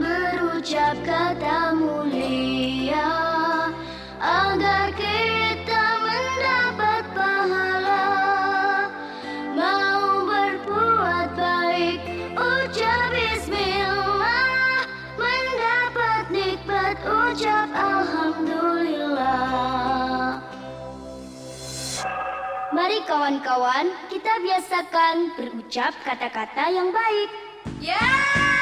berucap kata mulia agar kita mendapat pahala. Mau berbuat baik ucap bismillah. Mendapat nikmat ucap alhamdulillah. Mari kawan-kawan kita biasakan berucap kata-kata yang baik Yeah!